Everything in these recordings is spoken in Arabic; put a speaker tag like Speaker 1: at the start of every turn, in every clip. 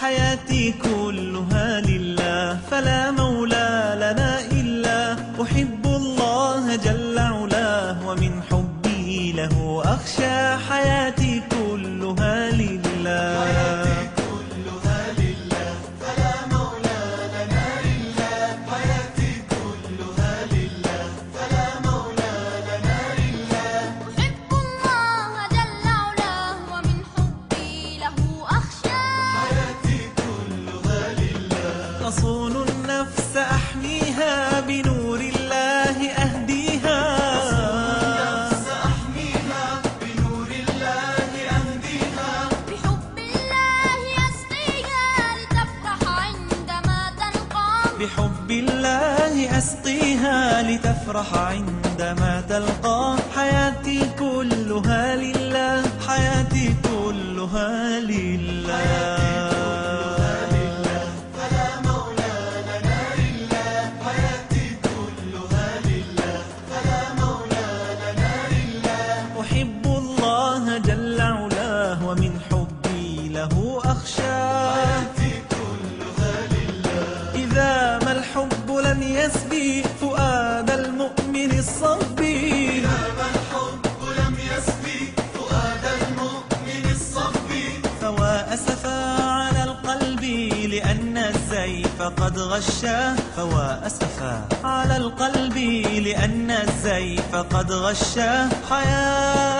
Speaker 1: حياتي كلها لله فلا مولى لنا إلا. أحب الله جل
Speaker 2: الله أسقيها لتفرح عندما
Speaker 1: تلقى حياتي كلها لله حياتي كلها لله. قد غشاه فوا أسفا على القلب لأن الزيف قد غشاه حياتي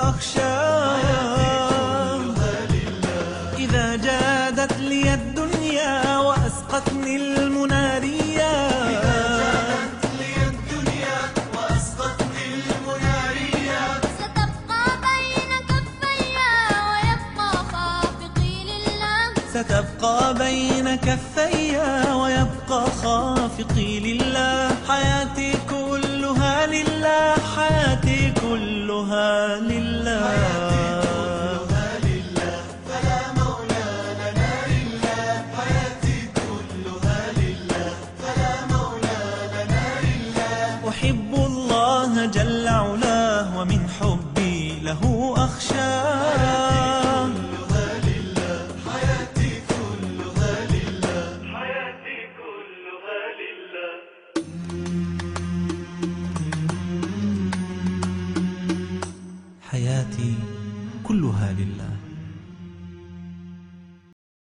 Speaker 1: أخشاه إذا جادت لي الدنيا وأسقتني المناريا.
Speaker 2: ستبقى بين كفي ويبقى خافقي لله.
Speaker 1: ستبقى بين كفي ويبقى خافقي لله. حياتي حياتي كلها لله.